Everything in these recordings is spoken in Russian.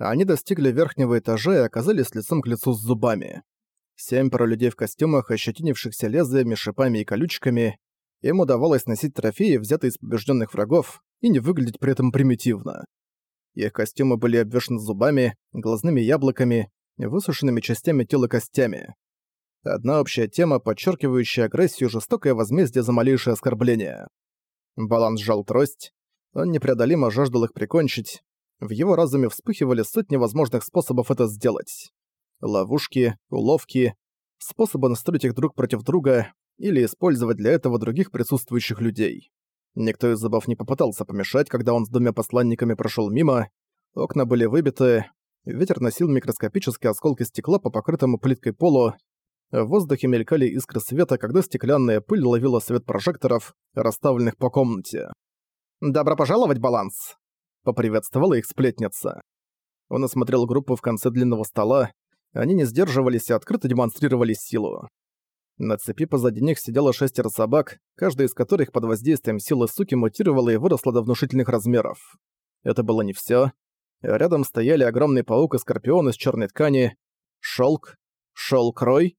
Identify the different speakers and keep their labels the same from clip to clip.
Speaker 1: Они достигли верхнего этажа и оказались лицом к лицу с зубами. Семеро людей в костюмах, ощетинившихся лезвиями, шипами и колючками, им удавалось носить трофеи, взятые из побежденных врагов, и не выглядеть при этом примитивно. Их костюмы были обвешаны зубами, глазными яблоками, высушенными частями тела костями. Одна общая тема, подчеркивающая агрессию жестокое возмездие за малейшее оскорбление. Баланс сжал трость. Он непреодолимо жаждал их прикончить. В его разуме вспыхивали сотни возможных способов это сделать. Ловушки, уловки, способы настроить их друг против друга или использовать для этого других присутствующих людей. Никто из забав не попытался помешать, когда он с двумя посланниками прошел мимо, окна были выбиты, ветер носил микроскопические осколки стекла по покрытому плиткой полу, в воздухе мелькали искры света, когда стеклянная пыль ловила свет прожекторов, расставленных по комнате. «Добро пожаловать, Баланс!» поприветствовала их сплетница. Он осмотрел группу в конце длинного стола, они не сдерживались и открыто демонстрировали силу. На цепи позади них сидело шестеро собак, каждая из которых под воздействием силы суки мутировала и выросла до внушительных размеров. Это было не все. Рядом стояли огромный паук и скорпион из черной ткани, шелк, шелк-рой.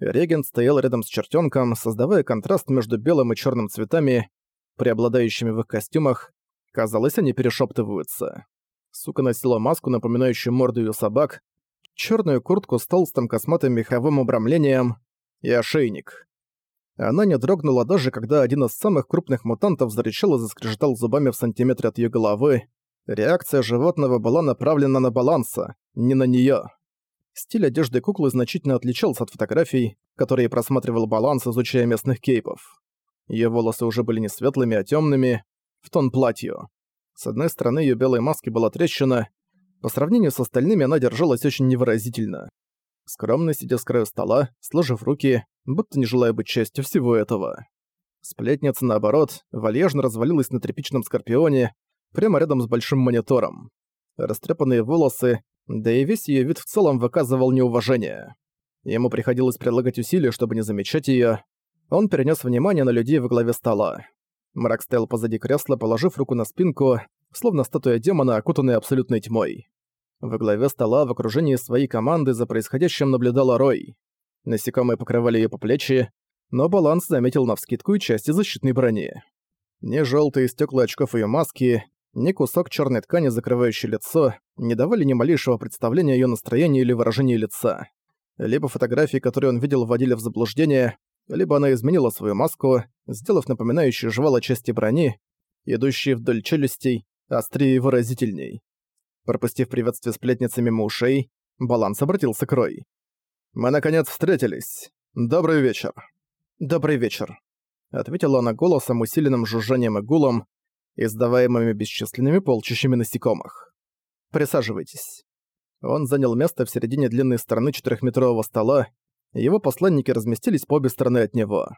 Speaker 1: Регент стоял рядом с чертёнком, создавая контраст между белым и чёрным цветами, преобладающими в их костюмах, Казалось, они перешептываются. Сука носила маску, напоминающую морду ее собак, черную куртку с толстым косматым меховым обрамлением и ошейник. Она не дрогнула даже, когда один из самых крупных мутантов зарычал и заскрежетал зубами в сантиметре от ее головы. Реакция животного была направлена на баланса, не на нее. Стиль одежды куклы значительно отличался от фотографий, которые просматривал баланс, изучая местных кейпов. Ее волосы уже были не светлыми, а темными, в тон платью. С одной стороны, ее белой маски была трещина. По сравнению с остальными она держалась очень невыразительно. Скромно сидя с краю стола, сложив руки, будто не желая быть частью всего этого. Сплетница, наоборот, вальяжно развалилась на тряпичном скорпионе, прямо рядом с большим монитором. Растрепанные волосы, да и весь ее вид в целом выказывал неуважение. Ему приходилось прилагать усилия, чтобы не замечать ее. Он перенес внимание на людей во главе стола. Мрак стоял позади кресла, положив руку на спинку, словно статуя демона, окутанная абсолютной тьмой. Во главе стола в окружении своей команды за происходящим наблюдала Рой. Насекомые покрывали ее по плечи, но баланс заметил навскидку и части защитной брони. Ни желтые стекла очков ее маски, ни кусок черной ткани, закрывающий лицо, не давали ни малейшего представления о ее настроении или выражении лица. Либо фотографии, которые он видел, вводили в заблуждение, либо она изменила свою маску, сделав напоминающую жвало части брони, идущие вдоль челюстей, острее и выразительней. Пропустив приветствие сплетницы мимо ушей, Баланс обратился к Рой. «Мы наконец встретились. Добрый вечер». «Добрый вечер», — ответила она голосом, усиленным жужжанием и гулом, издаваемыми бесчисленными полчищами насекомых. «Присаживайтесь». Он занял место в середине длинной стороны четырехметрового стола, его посланники разместились по обе стороны от него.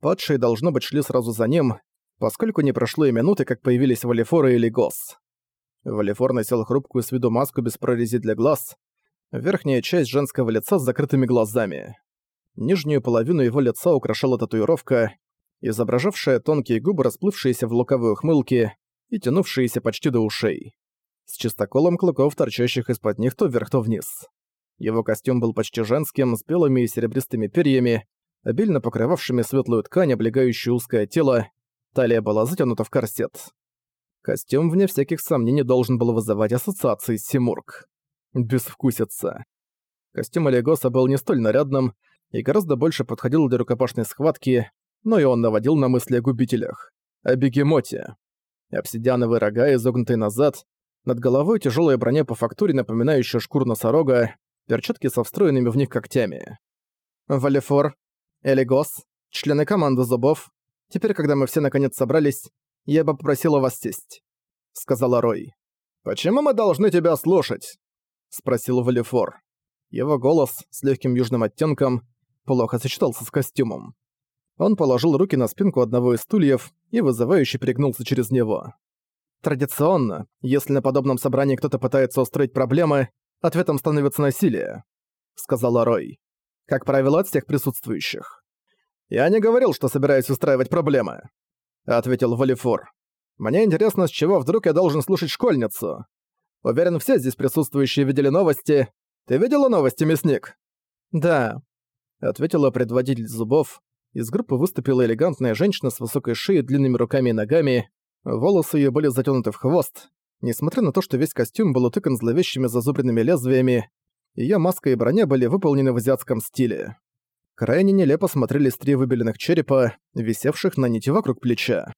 Speaker 1: Падшие, должно быть, шли сразу за ним, поскольку не прошло и минуты, как появились Валифора или Гос. Валифор носил хрупкую с виду маску без прорези для глаз, верхняя часть женского лица с закрытыми глазами. Нижнюю половину его лица украшала татуировка, изображавшая тонкие губы, расплывшиеся в луковой ухмылке и тянувшиеся почти до ушей, с чистоколом клыков, торчащих из-под них то вверх, то вниз. Его костюм был почти женским, с белыми и серебристыми перьями, обильно покрывавшими светлую ткань, облегающую узкое тело. Талия была затянута в корсет. Костюм, вне всяких сомнений, должен был вызывать ассоциации с Симург. Безвкусица. Костюм Олегоса был не столь нарядным и гораздо больше подходил для рукопашной схватки, но и он наводил на мысли о губителях. О бегемоте. Обсидиановые рога, изогнутые назад, над головой тяжелая броня по фактуре, напоминающая шкур носорога, перчатки со встроенными в них когтями. Валифор, Элигос, члены команды зубов, теперь, когда мы все наконец собрались, я бы попросила вас сесть», — сказала Рой. «Почему мы должны тебя слушать?» — спросил Валифор. Его голос с легким южным оттенком плохо сочетался с костюмом. Он положил руки на спинку одного из стульев и вызывающе пригнулся через него. Традиционно, если на подобном собрании кто-то пытается устроить проблемы, ответом становится насилие», — сказала Рой. «Как правило, от всех присутствующих». «Я не говорил, что собираюсь устраивать проблемы», — ответил Валифор. «Мне интересно, с чего вдруг я должен слушать школьницу? Уверен, все здесь присутствующие видели новости. Ты видела новости, мясник?» «Да», — ответила предводитель зубов. Из группы выступила элегантная женщина с высокой шеей, длинными руками и ногами. Волосы ее были затянуты в хвост. Несмотря на то, что весь костюм был утыкан зловещими зазубренными лезвиями, ее маска и броня были выполнены в азиатском стиле. Крайне нелепо смотрелись три выбеленных черепа, висевших на нити вокруг плеча.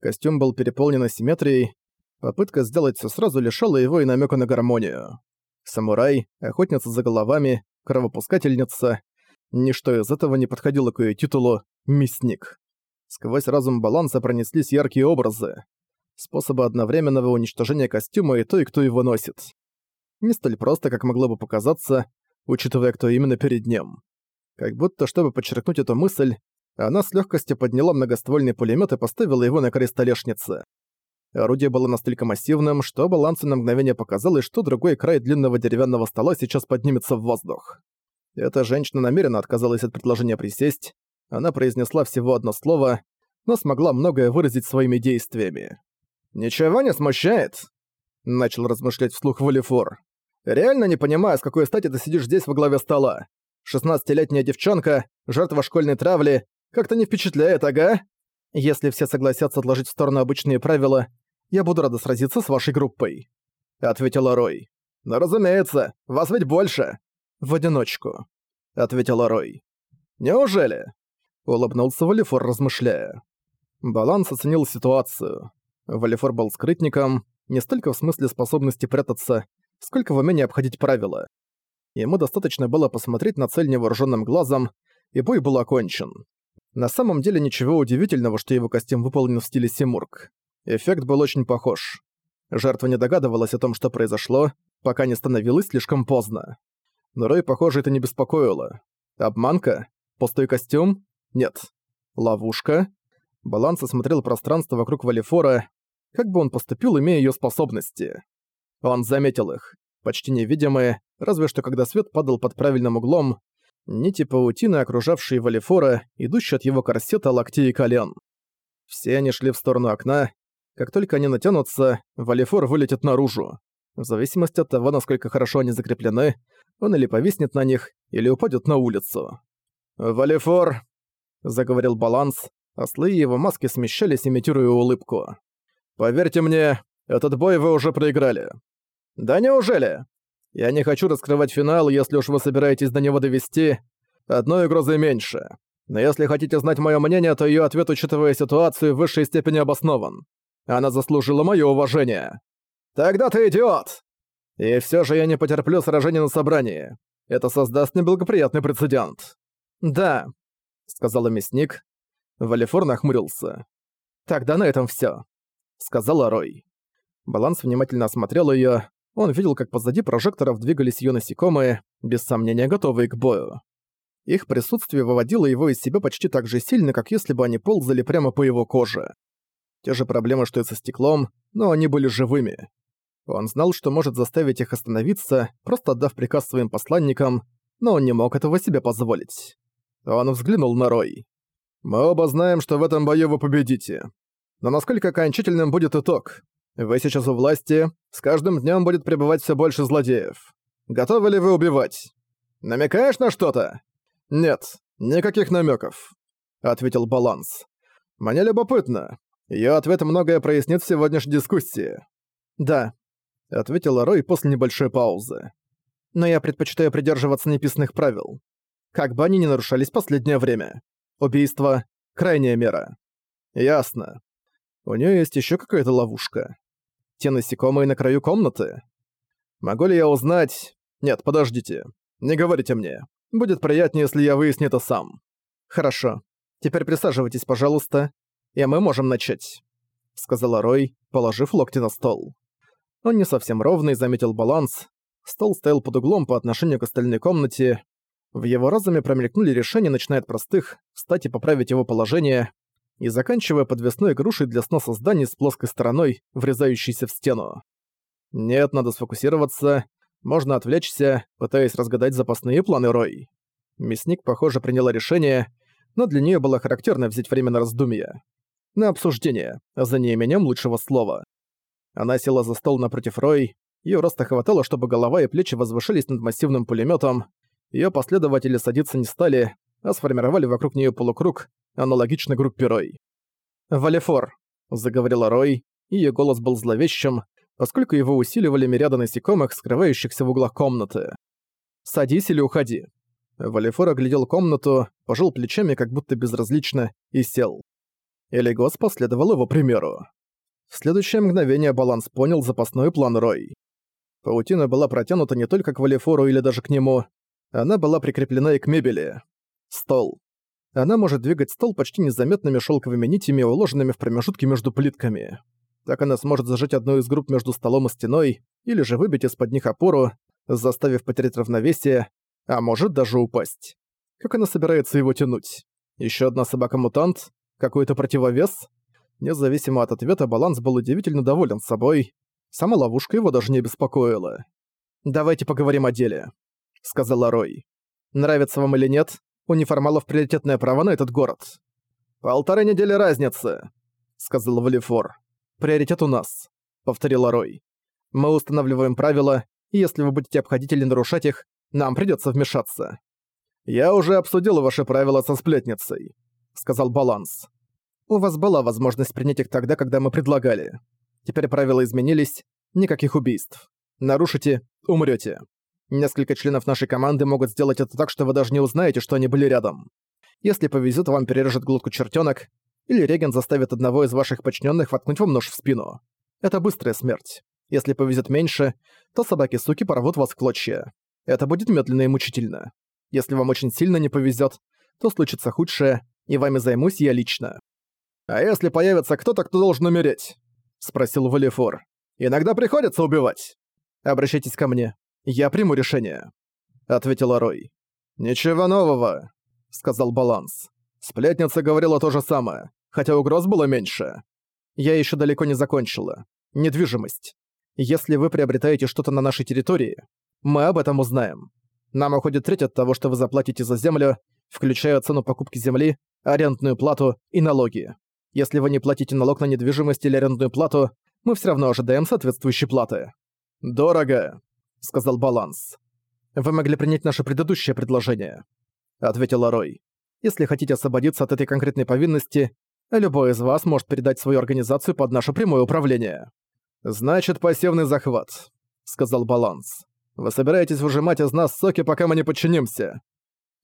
Speaker 1: Костюм был переполнен асимметрией, попытка сделать все сразу лишала его и намека на гармонию. Самурай, охотница за головами, кровопускательница — ничто из этого не подходило к ее титулу «мясник». Сквозь разум баланса пронеслись яркие образы. Способы одновременного уничтожения костюма и той, кто его носит. Не столь просто, как могло бы показаться, учитывая, кто именно перед ним. Как будто, чтобы подчеркнуть эту мысль, она с легкостью подняла многоствольный пулемет и поставила его на край столешницы. Орудие было настолько массивным, что балансу на мгновение показалось, что другой край длинного деревянного стола сейчас поднимется в воздух. Эта женщина намеренно отказалась от предложения присесть. Она произнесла всего одно слово, но смогла многое выразить своими действиями. «Ничего не смущает?» — начал размышлять вслух Валифор. «Реально не понимаю, с какой стати ты сидишь здесь во главе стола. Шестнадцатилетняя девчонка, жертва школьной травли, как-то не впечатляет, ага?» «Если все согласятся отложить в сторону обычные правила, я буду рада сразиться с вашей группой», — ответила Рой. «Но разумеется, вас ведь больше!» «В одиночку», — ответила Рой. «Неужели?» — улыбнулся Валифор, размышляя. Баланс оценил ситуацию. Валифор был скрытником, не столько в смысле способности прятаться, сколько в умении обходить правила. Ему достаточно было посмотреть на цель невооруженным глазом, и бой был окончен. На самом деле ничего удивительного, что его костюм выполнен в стиле Симург. Эффект был очень похож. Жертва не догадывалась о том, что произошло, пока не становилось слишком поздно. Но Рой, похоже, это не беспокоило. Обманка? Пустой костюм? Нет. Ловушка? Баланс осмотрел пространство вокруг Валифора, как бы он поступил, имея ее способности. Он заметил их, почти невидимые, разве что когда свет падал под правильным углом, нити паутины, окружавшие Валифора, идущие от его корсета, локтей и колен. Все они шли в сторону окна. Как только они натянутся, Валифор вылетит наружу. В зависимости от того, насколько хорошо они закреплены, он или повиснет на них, или упадет на улицу. «Валифор!» — заговорил Баланс, а слои его маски смещались, имитируя улыбку. Поверьте мне, этот бой вы уже проиграли. Да неужели? Я не хочу раскрывать финал, если уж вы собираетесь до него довести. Одной угрозы меньше. Но если хотите знать мое мнение, то ее ответ, учитывая ситуацию, в высшей степени обоснован. Она заслужила мое уважение. Тогда ты идиот! И все же я не потерплю сражения на собрании. Это создаст неблагоприятный прецедент. Да, сказала мясник. Валифор нахмурился. Тогда на этом все. — сказала Рой. Баланс внимательно осмотрел ее. Он видел, как позади прожекторов двигались ее насекомые, без сомнения готовые к бою. Их присутствие выводило его из себя почти так же сильно, как если бы они ползали прямо по его коже. Те же проблемы, что и со стеклом, но они были живыми. Он знал, что может заставить их остановиться, просто отдав приказ своим посланникам, но он не мог этого себе позволить. Он взглянул на Рой. «Мы оба знаем, что в этом бою вы победите но насколько окончательным будет итог? Вы сейчас у власти, с каждым днем будет пребывать все больше злодеев. Готовы ли вы убивать? Намекаешь на что-то? Нет, никаких намеков, ответил Баланс. Мне любопытно. Ее ответ многое прояснит в сегодняшней дискуссии. Да, ответила Рой после небольшой паузы. Но я предпочитаю придерживаться неписанных правил. Как бы они ни нарушались последнее время. Убийство — крайняя мера. Ясно. У нее есть еще какая-то ловушка. Те насекомые на краю комнаты. Могу ли я узнать... Нет, подождите. Не говорите мне. Будет приятнее, если я выясню это сам. Хорошо. Теперь присаживайтесь, пожалуйста, и мы можем начать. Сказала Рой, положив локти на стол. Он не совсем ровный, заметил баланс. Стол стоял под углом по отношению к остальной комнате. В его разуме промелькнули решения, начиная от простых, встать и поправить его положение, и заканчивая подвесной грушей для сноса зданий с плоской стороной, врезающейся в стену. Нет, надо сфокусироваться, можно отвлечься, пытаясь разгадать запасные планы Рой. Мясник, похоже, приняла решение, но для нее было характерно взять время на раздумье. На обсуждение, а за неимением лучшего слова. Она села за стол напротив Рой, ее роста хватало, чтобы голова и плечи возвышались над массивным пулеметом. Ее последователи садиться не стали, а сформировали вокруг нее полукруг, аналогично группе Рой. «Валефор», — заговорила Рой, и ее голос был зловещим, поскольку его усиливали мириады насекомых, скрывающихся в углах комнаты. «Садись или уходи». Валефор оглядел комнату, пожал плечами, как будто безразлично, и сел. Элигос последовал его примеру. В следующее мгновение Баланс понял запасной план Рой. Паутина была протянута не только к Валефору или даже к нему, она была прикреплена и к мебели. Стол. Она может двигать стол почти незаметными шелковыми нитями, уложенными в промежутки между плитками. Так она сможет зажать одну из групп между столом и стеной, или же выбить из-под них опору, заставив потерять равновесие, а может даже упасть. Как она собирается его тянуть? Еще одна собака-мутант? Какой-то противовес? Независимо от ответа, баланс был удивительно доволен собой. Сама ловушка его даже не беспокоила. «Давайте поговорим о деле», — сказала Рой. «Нравится вам или нет, у неформалов приоритетное право на этот город. «Полторы недели разницы», — сказал Валифор. «Приоритет у нас», — повторила Рой. «Мы устанавливаем правила, и если вы будете обходить или нарушать их, нам придется вмешаться». «Я уже обсудил ваши правила со сплетницей», — сказал Баланс. «У вас была возможность принять их тогда, когда мы предлагали. Теперь правила изменились, никаких убийств. Нарушите — умрете. Несколько членов нашей команды могут сделать это так, что вы даже не узнаете, что они были рядом. Если повезет, вам перережет глотку чертенок, или Реген заставит одного из ваших подчиненных воткнуть вам нож в спину. Это быстрая смерть. Если повезет меньше, то собаки-суки порвут вас в клочья. Это будет медленно и мучительно. Если вам очень сильно не повезет, то случится худшее, и вами займусь я лично. «А если появится кто-то, кто должен умереть?» — спросил Валифор. «Иногда приходится убивать. Обращайтесь ко мне. «Я приму решение», — ответила Рой. «Ничего нового», — сказал Баланс. Сплетница говорила то же самое, хотя угроз было меньше. Я еще далеко не закончила. Недвижимость. Если вы приобретаете что-то на нашей территории, мы об этом узнаем. Нам уходит треть от того, что вы заплатите за землю, включая цену покупки земли, арендную плату и налоги. Если вы не платите налог на недвижимость или арендную плату, мы все равно ожидаем соответствующей платы. Дорого, — сказал Баланс. «Вы могли принять наше предыдущее предложение», — ответил Рой. «Если хотите освободиться от этой конкретной повинности, любой из вас может передать свою организацию под наше прямое управление». «Значит, пассивный захват», — сказал Баланс. «Вы собираетесь выжимать из нас соки, пока мы не подчинимся».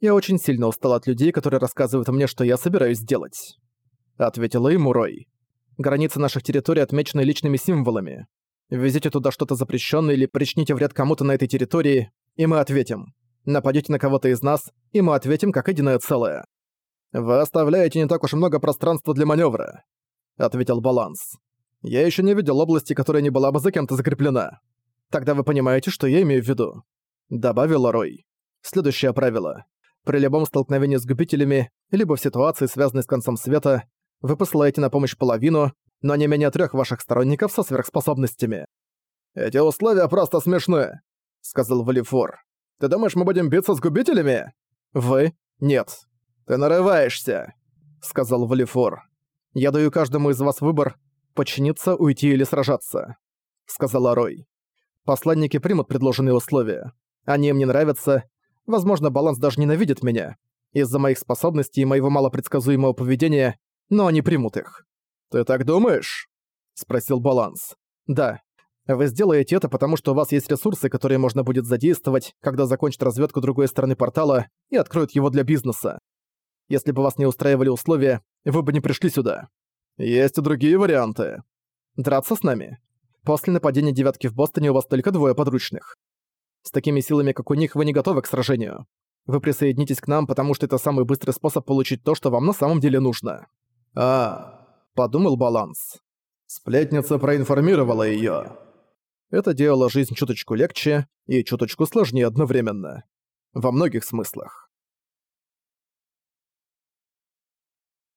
Speaker 1: «Я очень сильно устал от людей, которые рассказывают мне, что я собираюсь делать», — ответила ему Рой. «Границы наших территорий отмечены личными символами. Везите туда что-то запрещенное или причините вред кому-то на этой территории, и мы ответим. Нападите на кого-то из нас, и мы ответим как единое целое. Вы оставляете не так уж много пространства для маневра, ответил Баланс. Я еще не видел области, которая не была бы за кем-то закреплена. Тогда вы понимаете, что я имею в виду. Добавил Рой. Следующее правило. При любом столкновении с губителями, либо в ситуации, связанной с концом света, вы посылаете на помощь половину, но не менее трех ваших сторонников со сверхспособностями. Эти условия просто смешны, сказал Валифор. Ты думаешь, мы будем биться с губителями? Вы? Нет. Ты нарываешься, сказал Валифор. Я даю каждому из вас выбор, подчиниться, уйти или сражаться, сказала Рой. Посланники примут предложенные условия. Они им не нравятся. Возможно, баланс даже ненавидит меня. Из-за моих способностей и моего малопредсказуемого поведения, но они примут их. «Ты так думаешь?» — спросил Баланс. «Да. Вы сделаете это, потому что у вас есть ресурсы, которые можно будет задействовать, когда закончат разведку другой стороны портала и откроют его для бизнеса. Если бы вас не устраивали условия, вы бы не пришли сюда. Есть и другие варианты. Драться с нами. После нападения девятки в Бостоне у вас только двое подручных. С такими силами, как у них, вы не готовы к сражению. Вы присоединитесь к нам, потому что это самый быстрый способ получить то, что вам на самом деле нужно. А, – подумал Баланс. Сплетница проинформировала ее. Это делало жизнь чуточку легче и чуточку сложнее одновременно. Во многих смыслах.